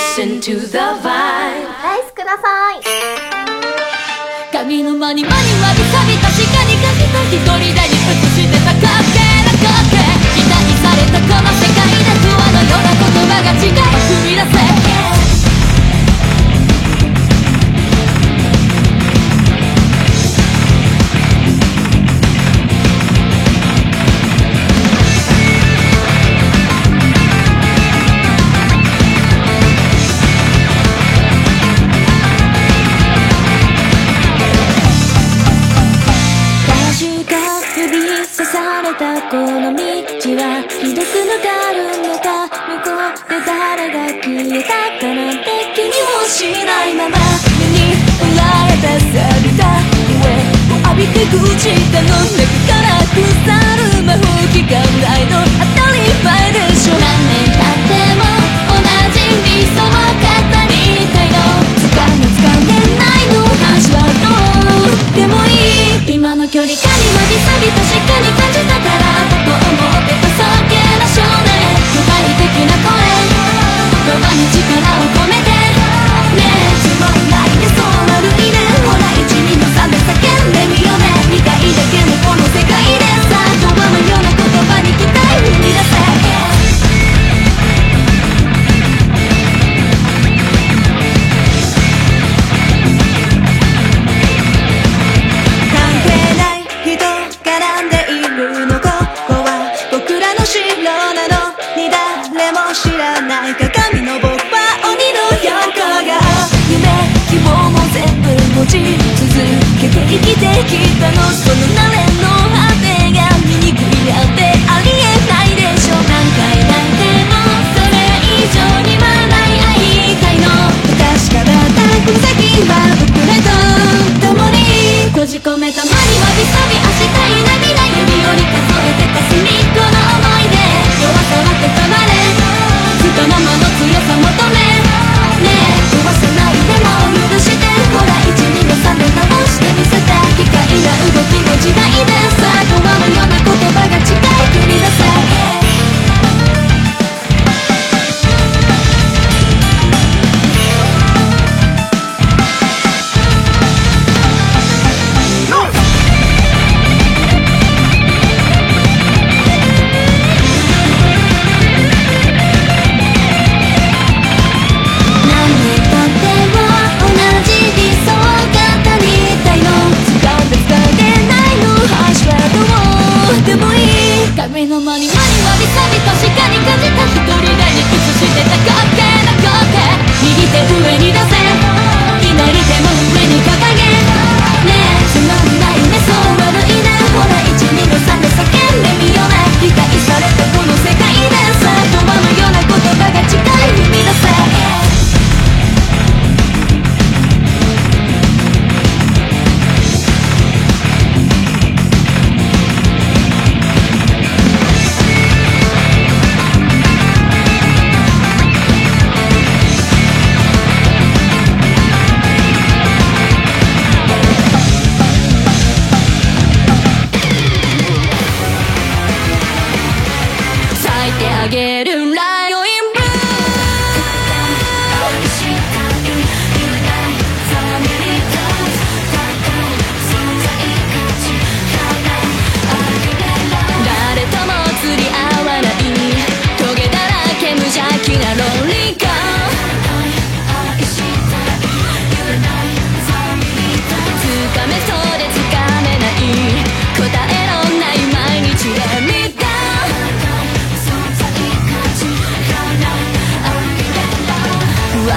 Listen to the vibe. ライスください。髪の間に間に割り錆びたかにかけた一人でに尽してたかけらかけ。期待されたこの世界で不安のような言葉が違い踏み出せ。cheat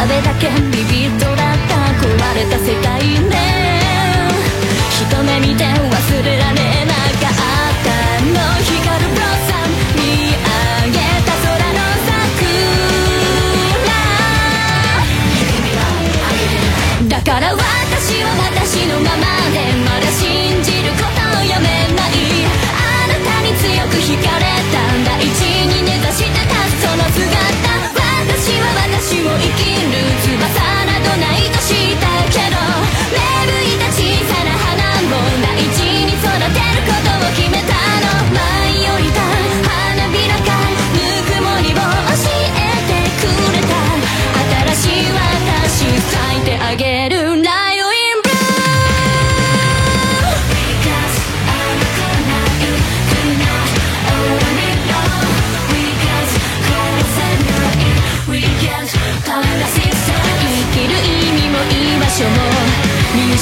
べだけビビッとだった壊れた世界ね一目見て忘れられなかったの光るブロッサム見上げた空の桜だから私は私のままでまだ信じることをやめないあなたに強く光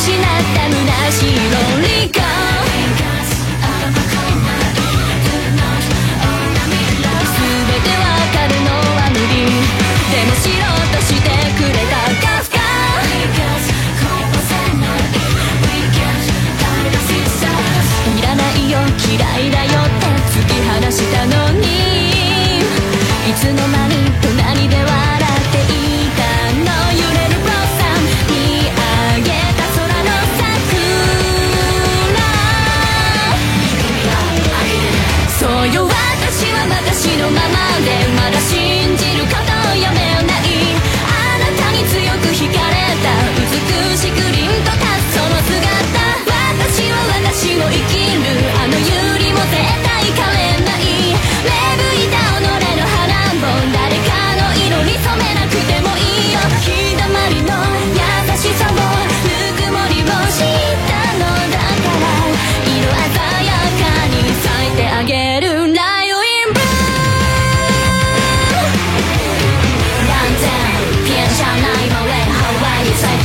失った虚しいロリコ全てわかるのは無理でも知ろうとしてくれたガスガいらないよ嫌いだよって突き放したのにいつの間に私を生き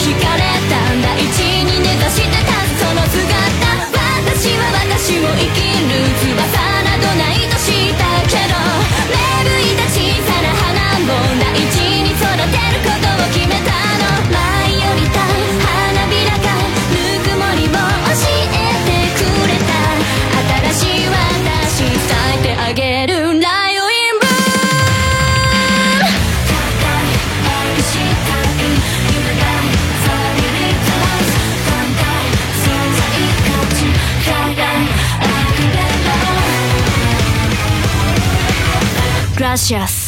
惹かれた大地に根ざしてたその姿。私は私を生きる翼などないとしたけど。芽吹いた小さな花も大事に育てることを決めたカシアス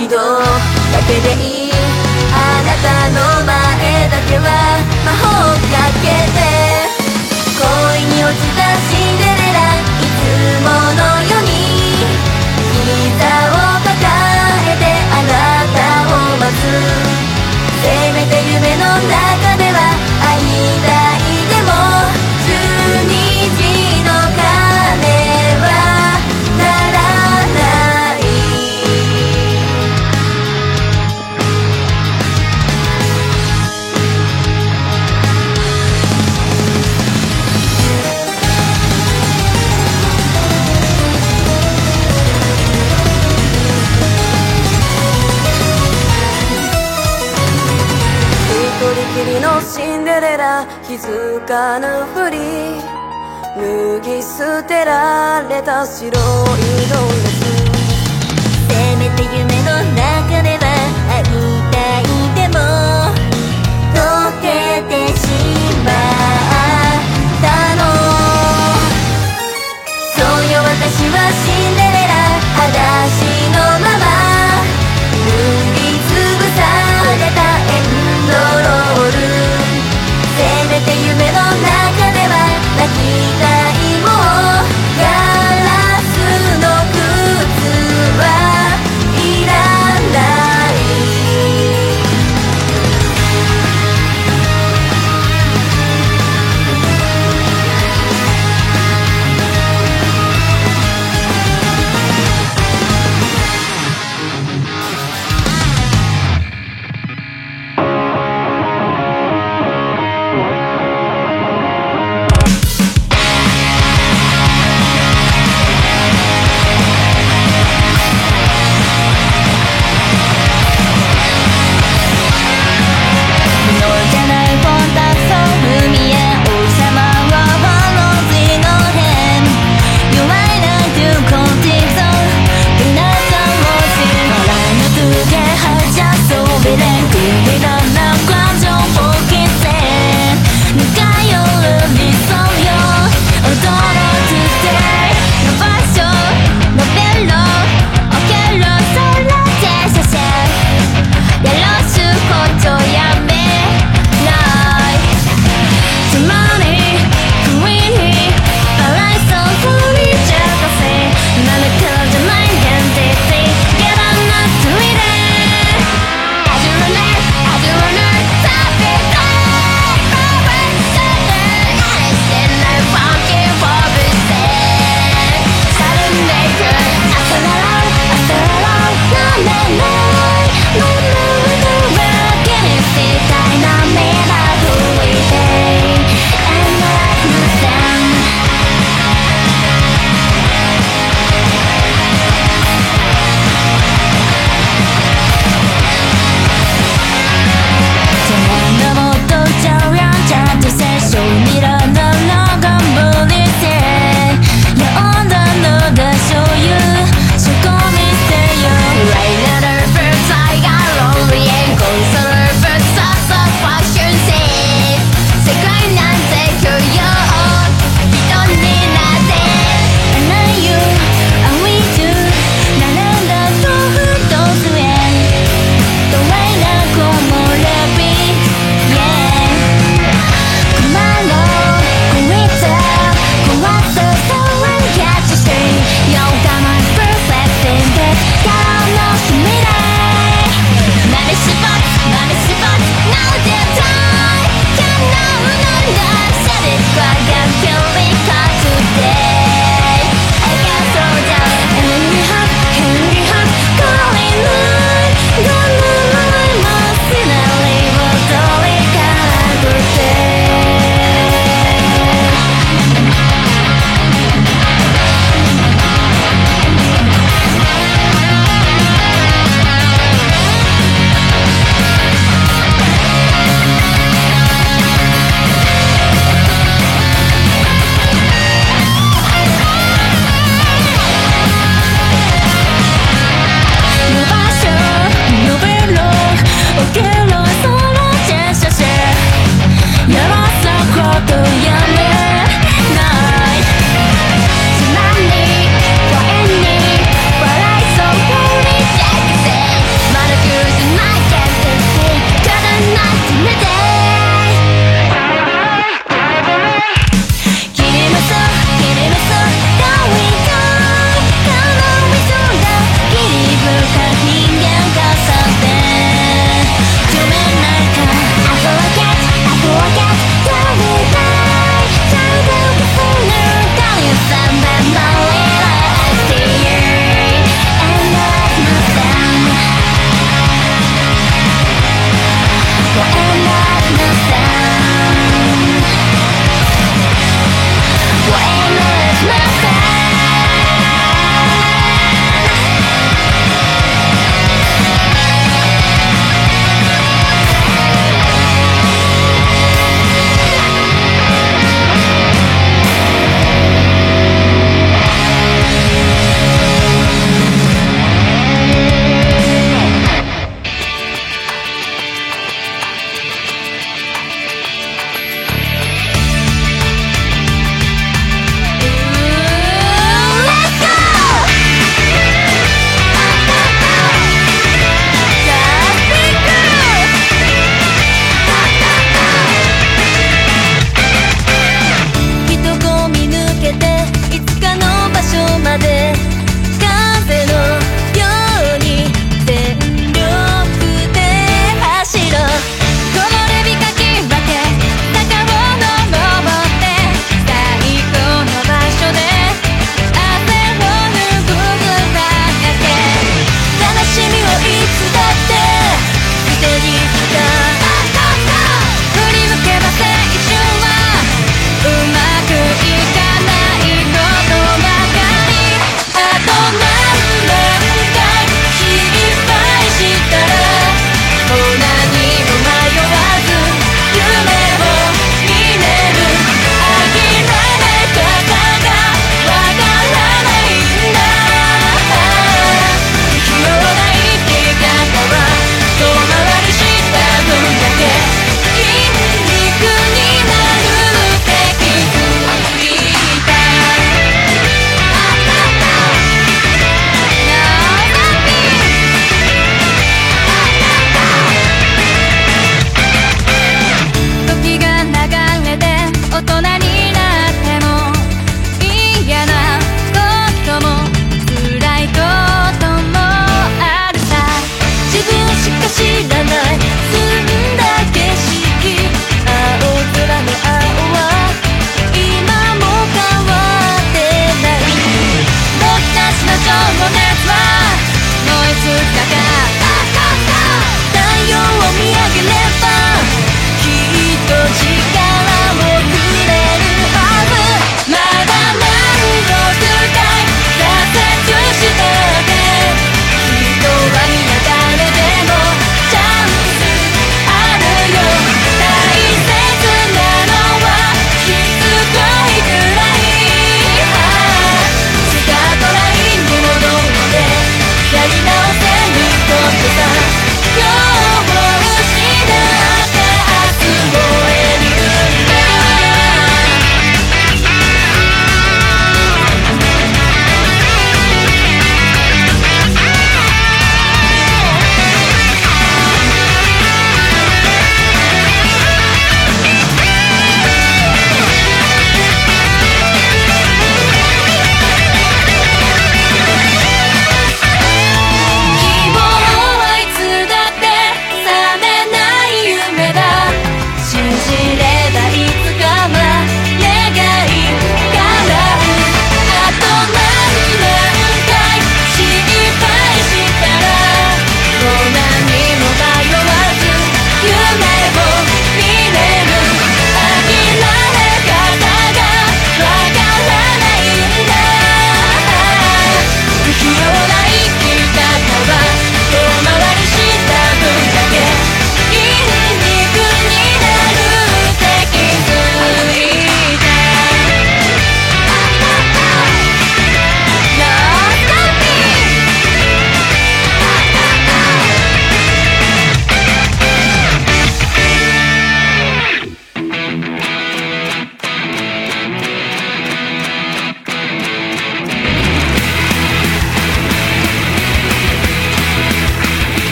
一度だけでいいあなたの前だけは魔法かけて恋に落ちたシンデレラいつものように膝を抱えてあなたを待つ。せめて夢の中気づかぬふり脱ぎ捨てられた白いドレスせめて夢の中では会いたいでも溶けてしまったのそうよ私はシンデレラ裸足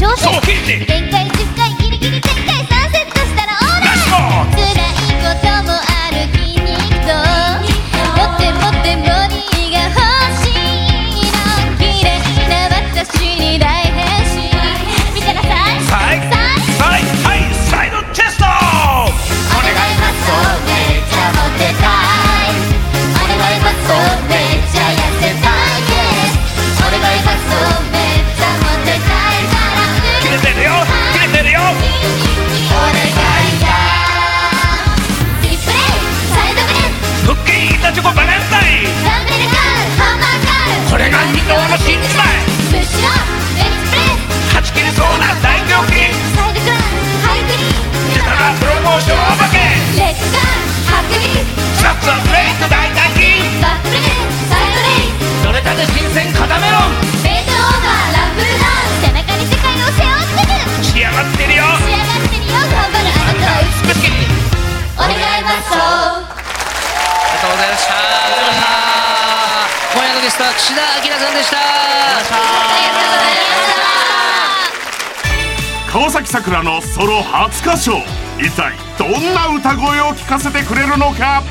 说说。ハッピーシャツはブレイク大体金バックレーサイドレイどれたて新鮮固メロンベートオーバーラップルダウン背中に世界を背負ってく仕上がってるよ仕上がってるよ頑張るあなたを美しいお願いマッソありがとうございました今夜のゲストは岸田明さんでした川崎さくらのソロ初歌唱。一体どんな歌声を聞かせてくれるのか？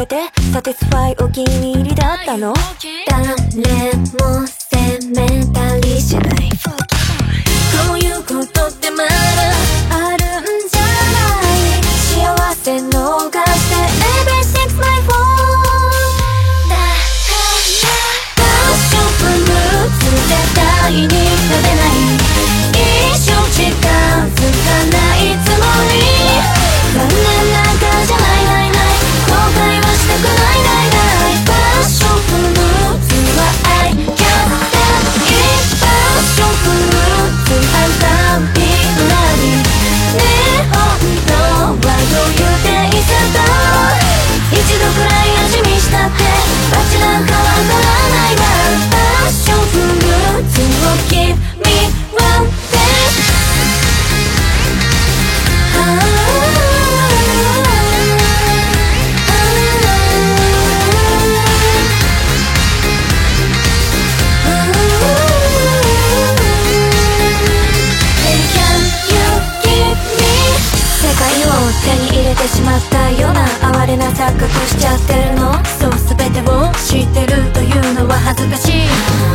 べてサティスファイお気に入りだったの？誰も責めたって味なんかわからないわ。パッションフルーツを Give me one taste 世界を手に入れてしまったような哀れな錯覚しちゃってる。手を知ってるというのは恥ずかしい。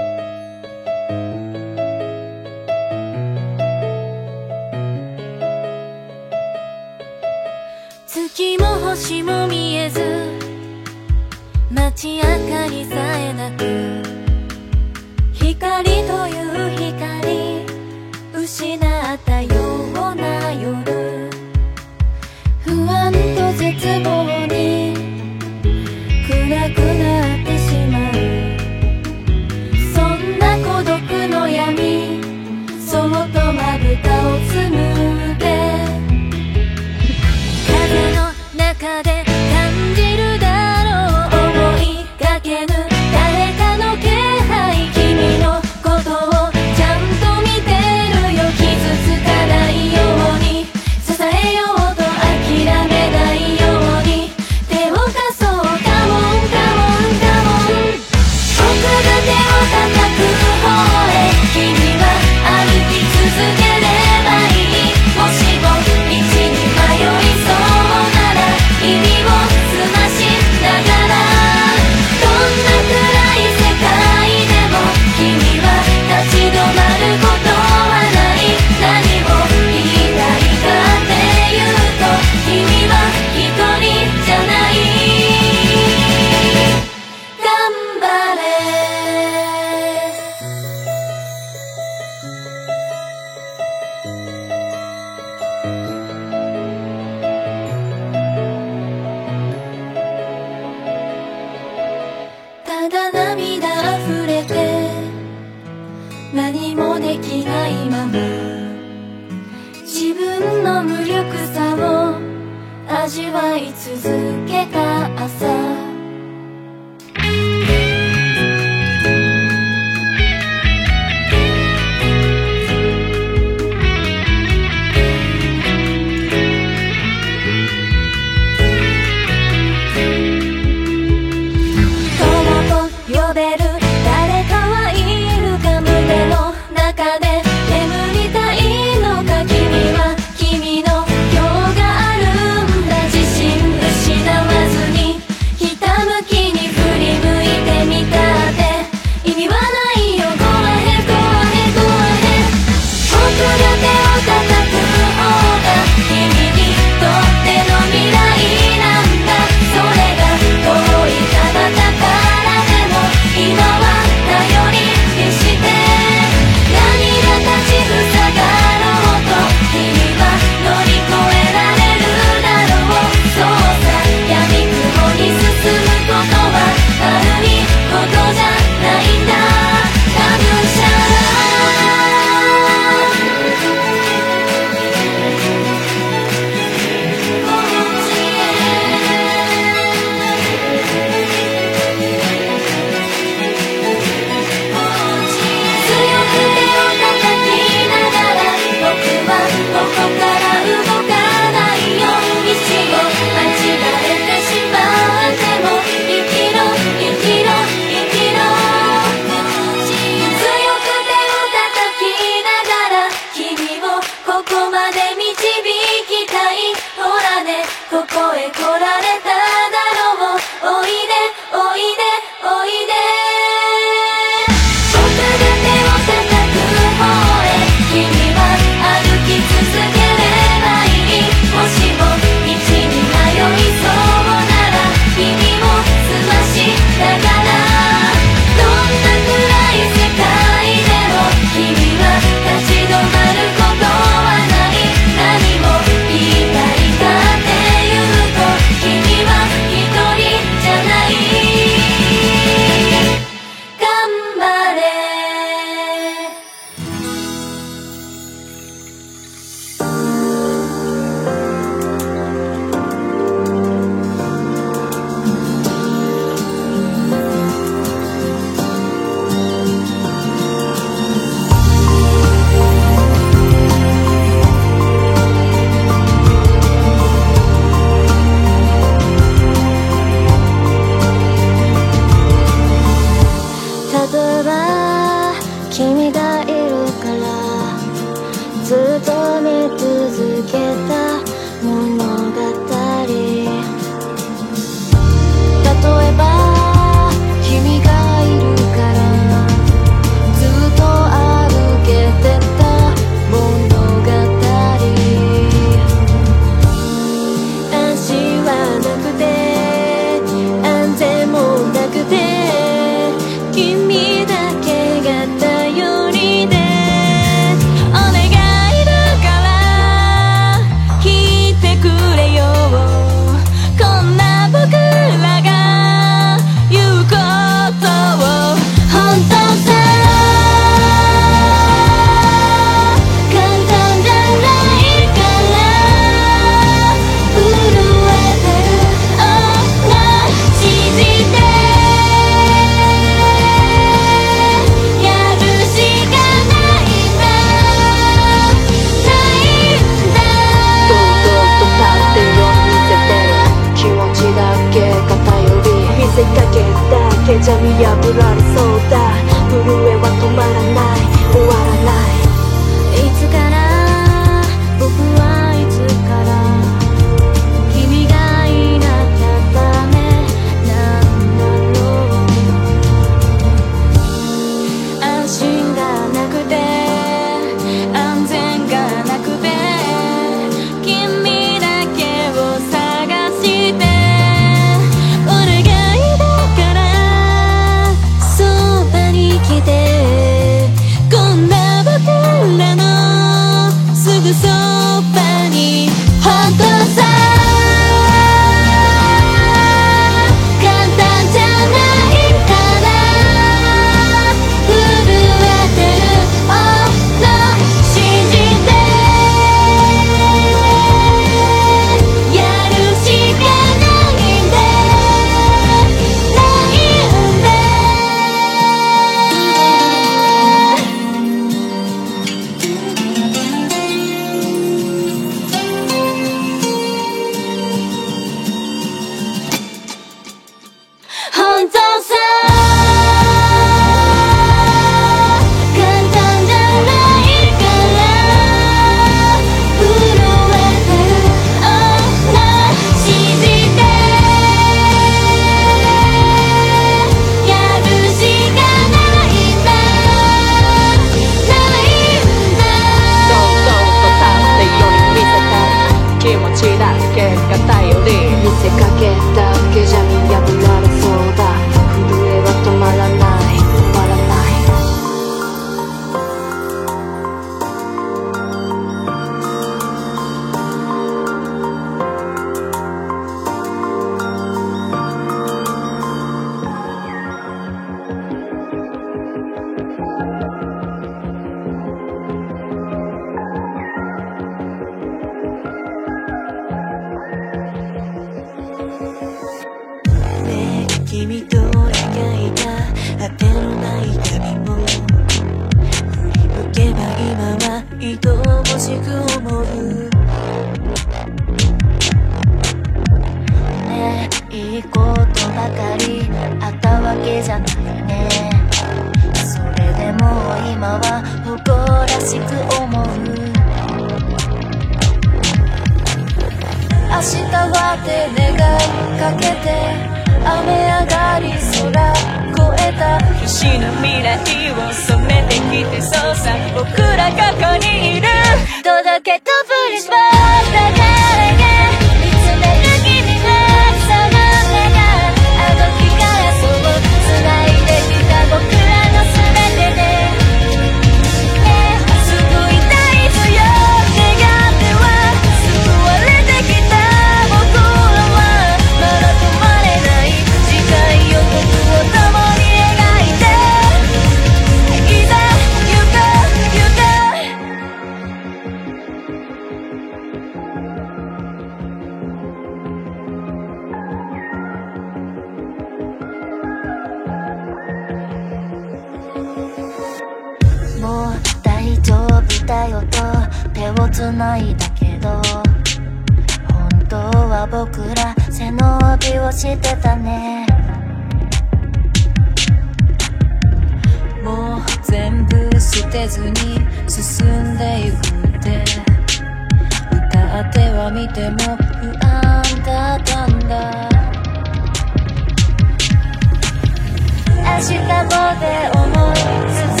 で思い続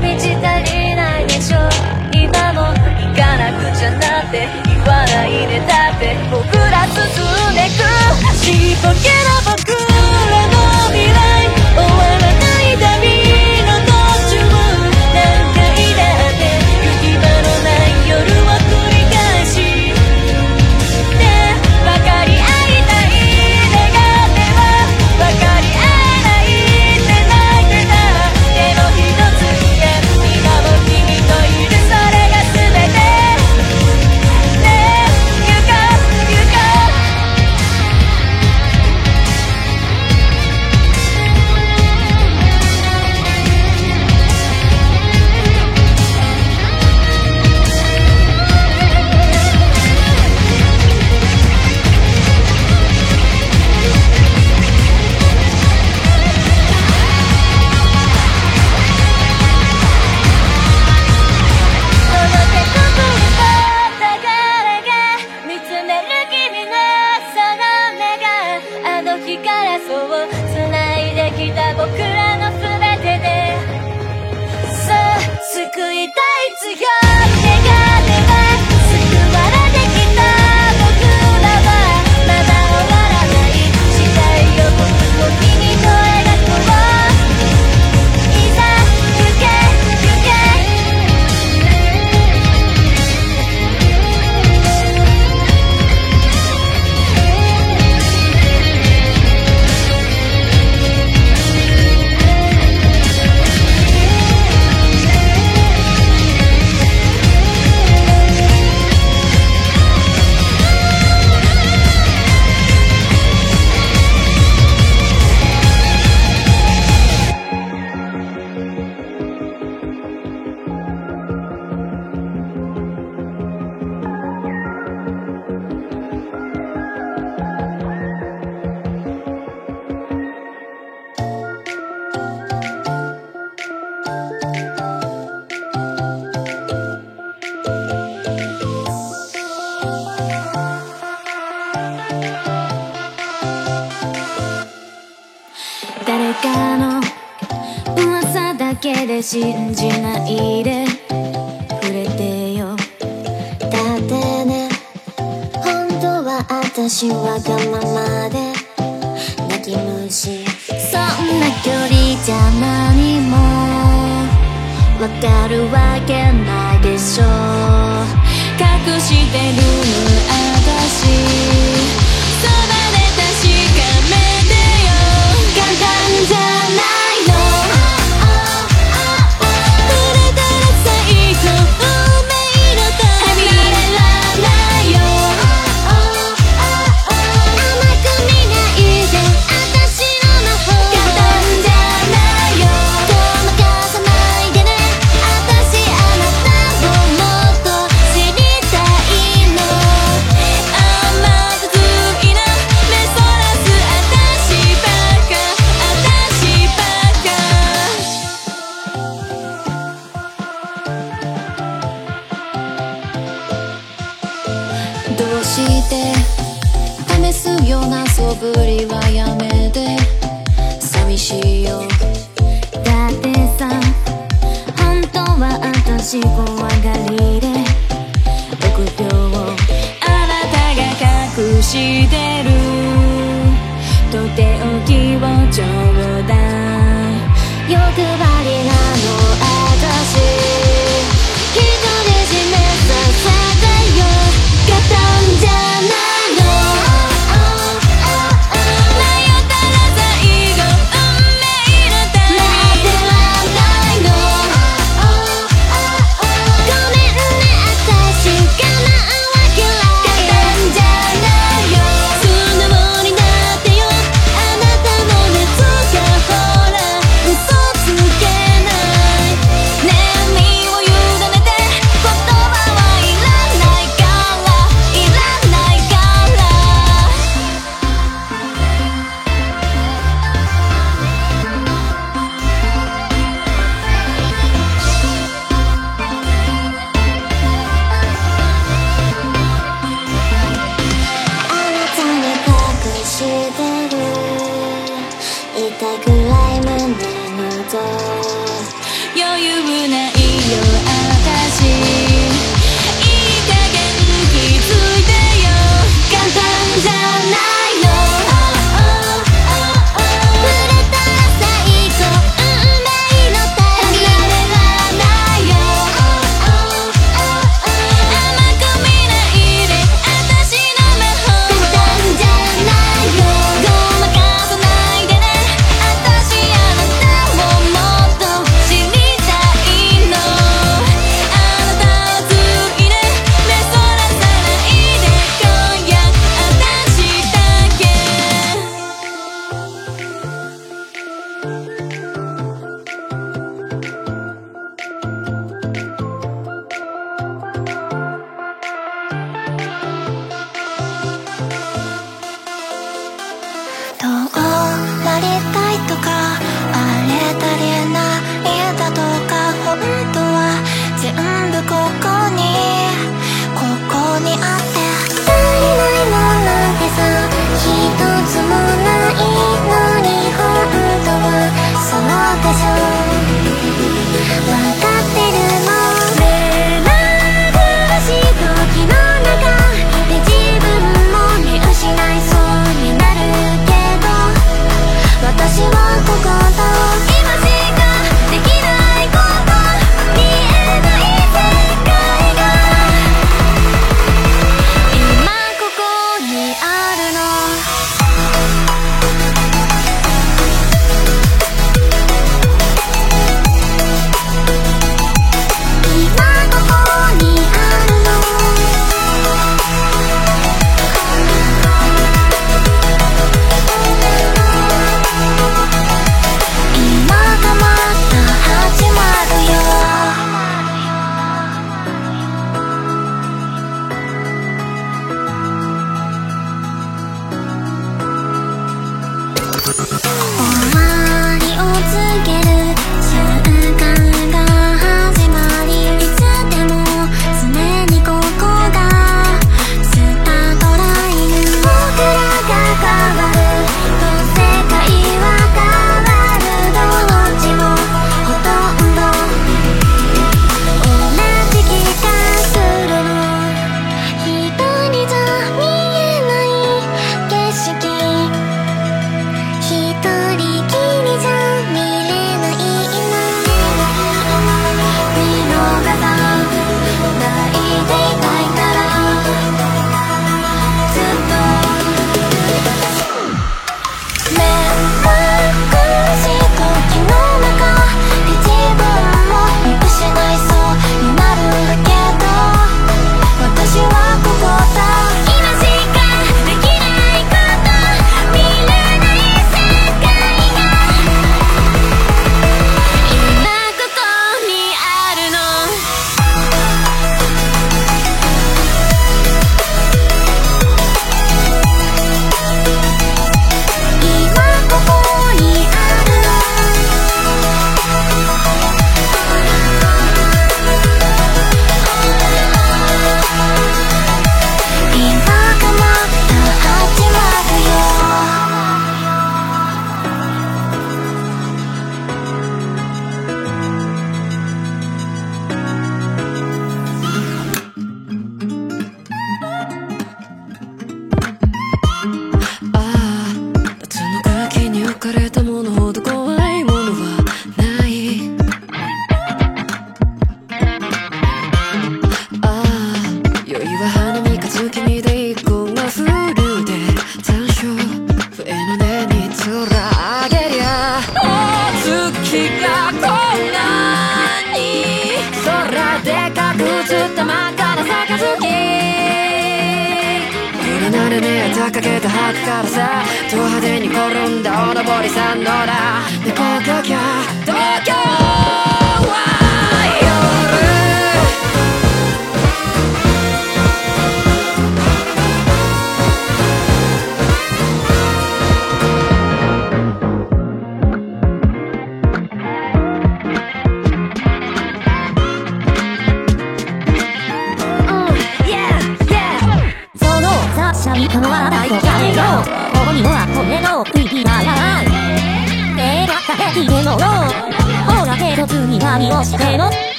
満ち足りないでしょ。今も行かなくちゃなって言わないでだって僕ら進んでく。足っぽけな僕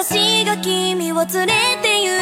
私が君を連れて行く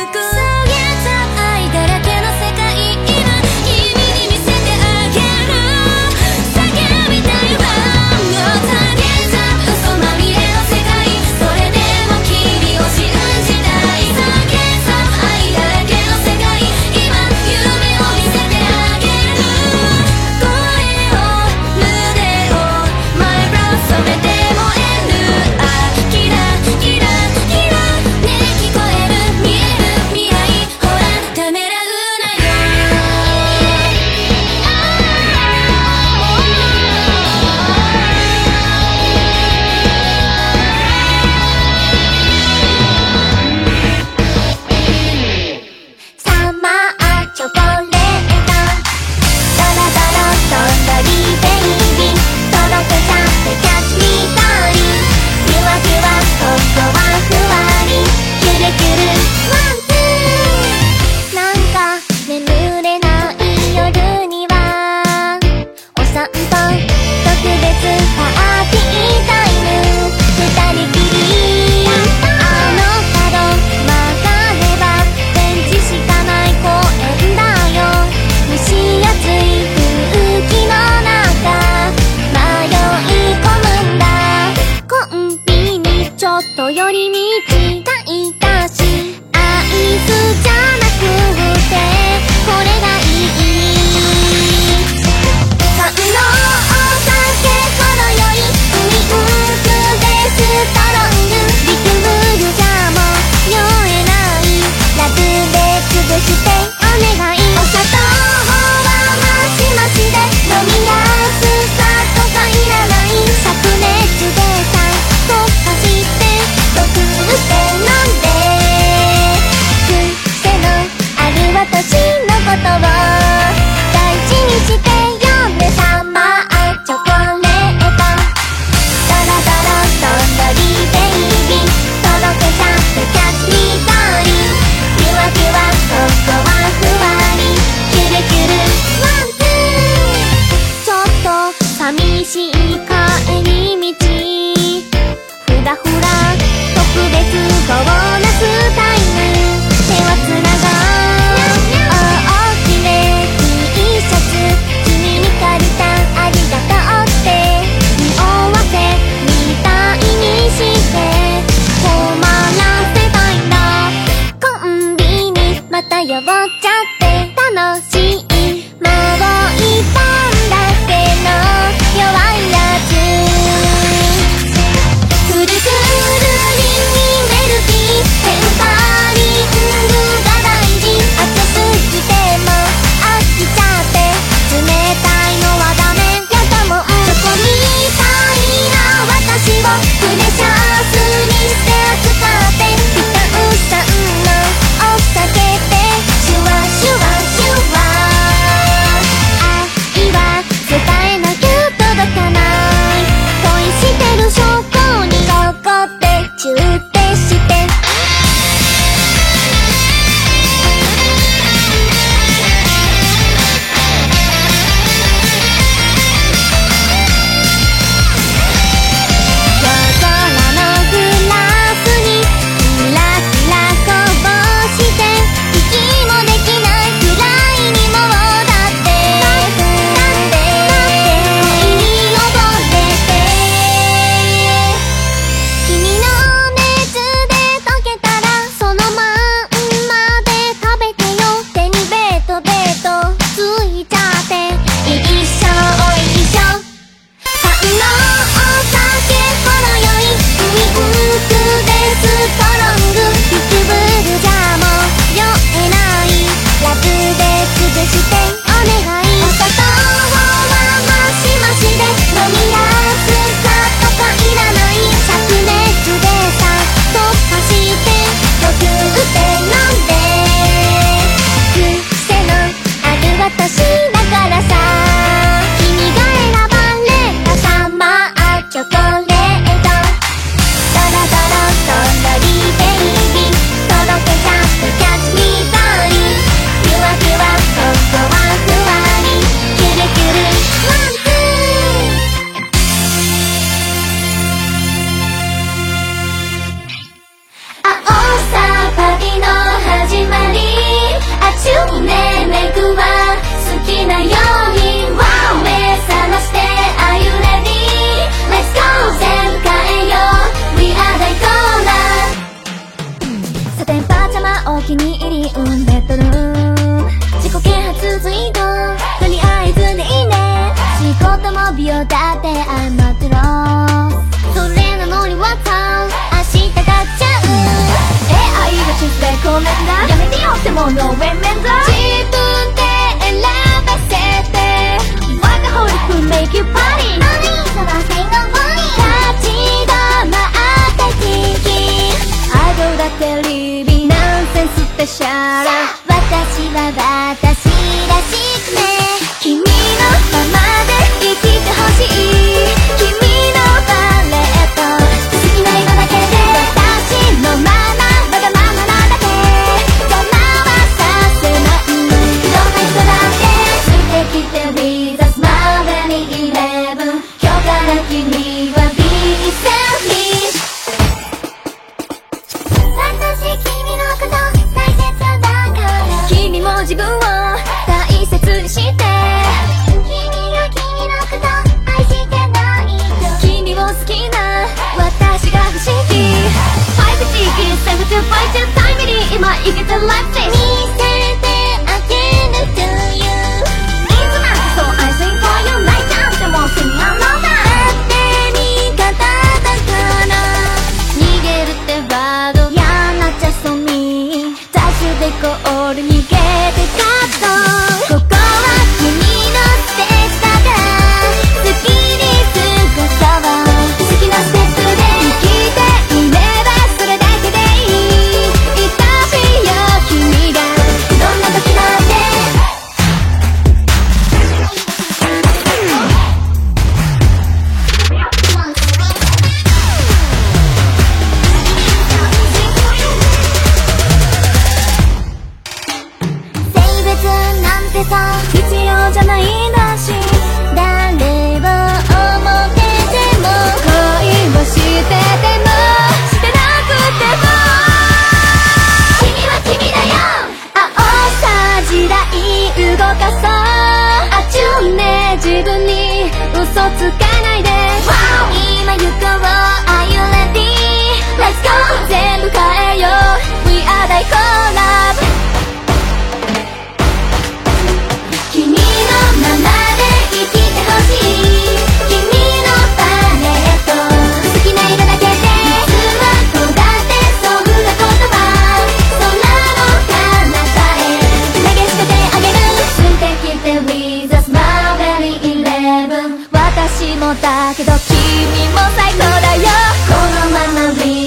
君も最高だよ。このまま Be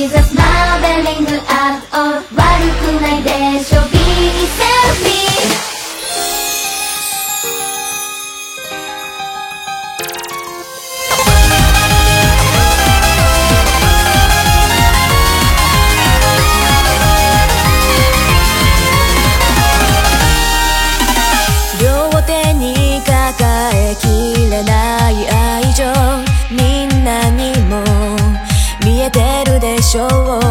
show.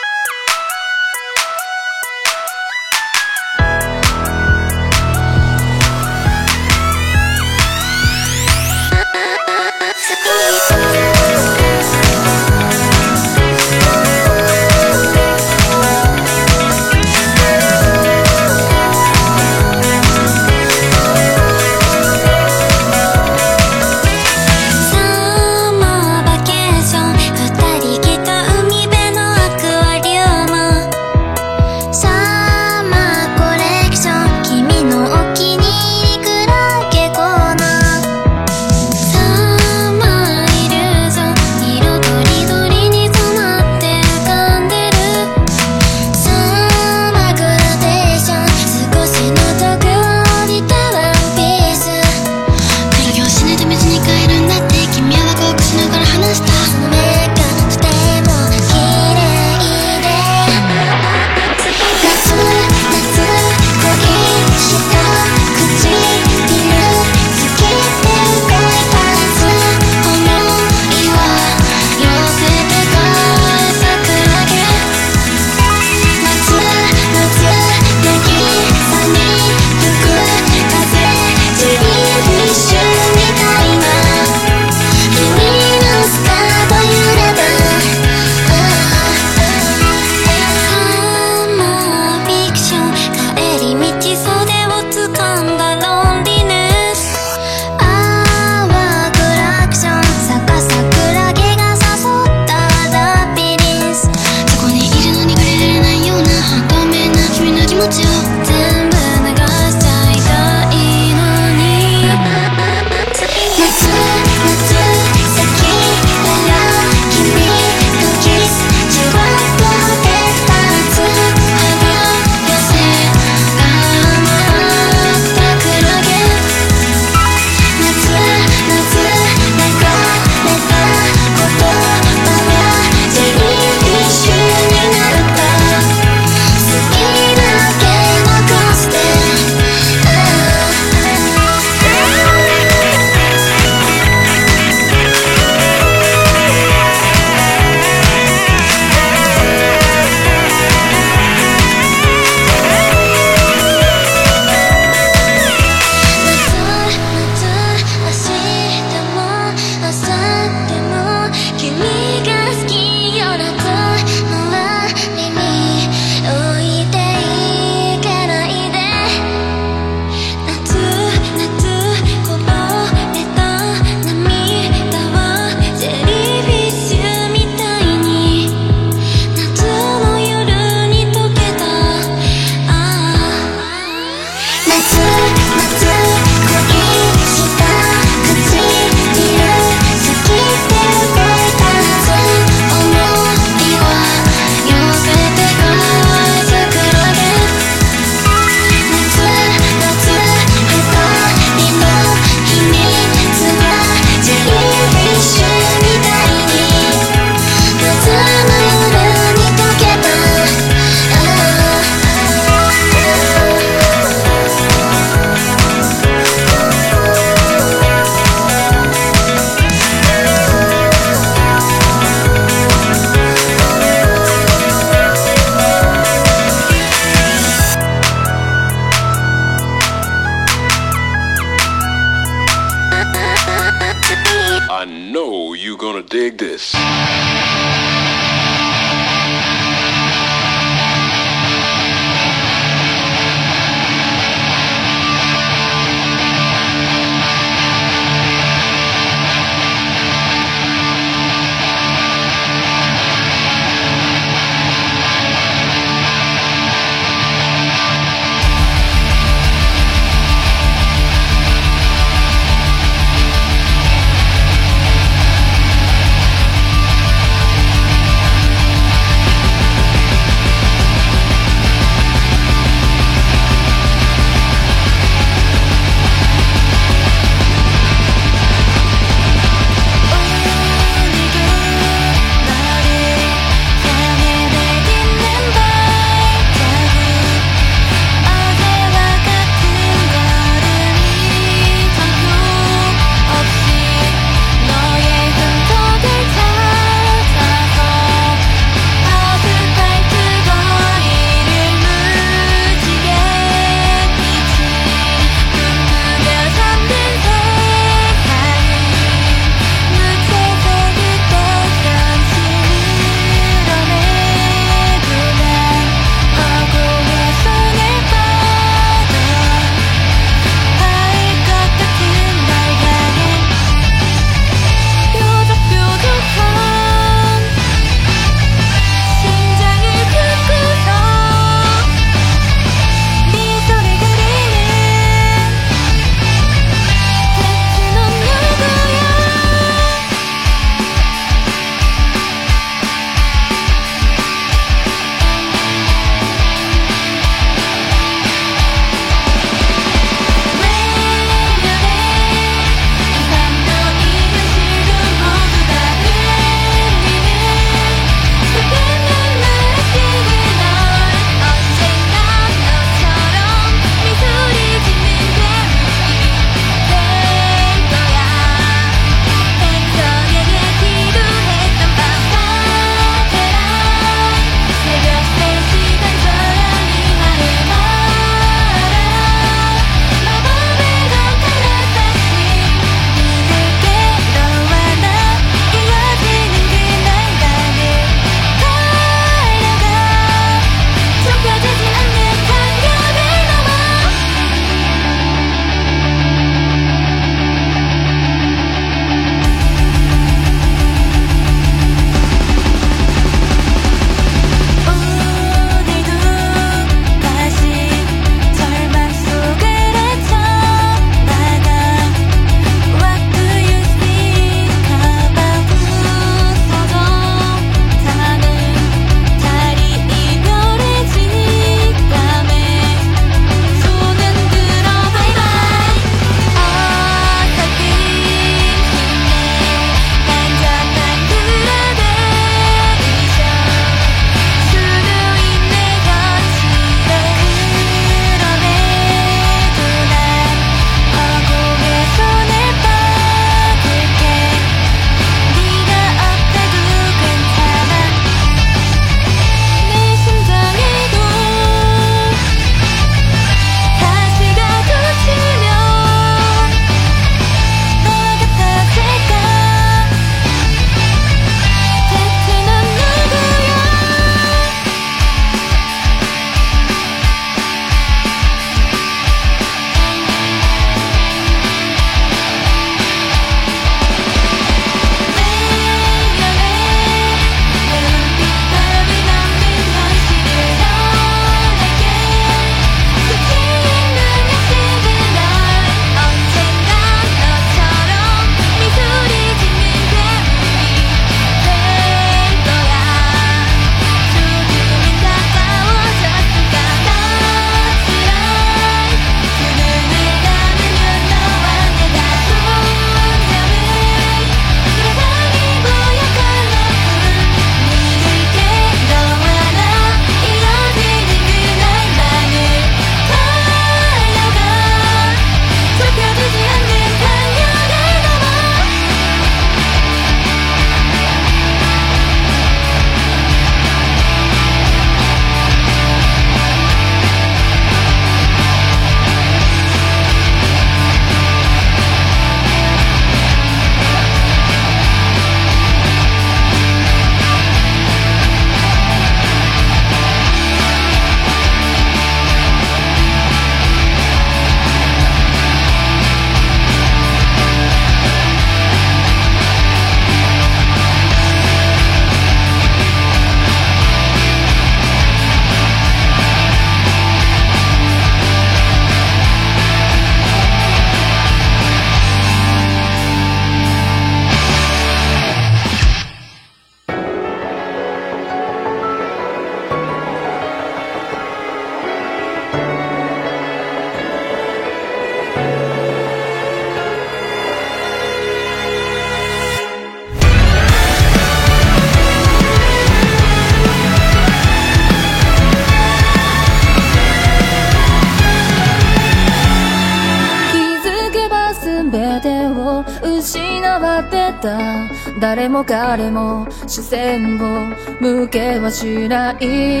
しない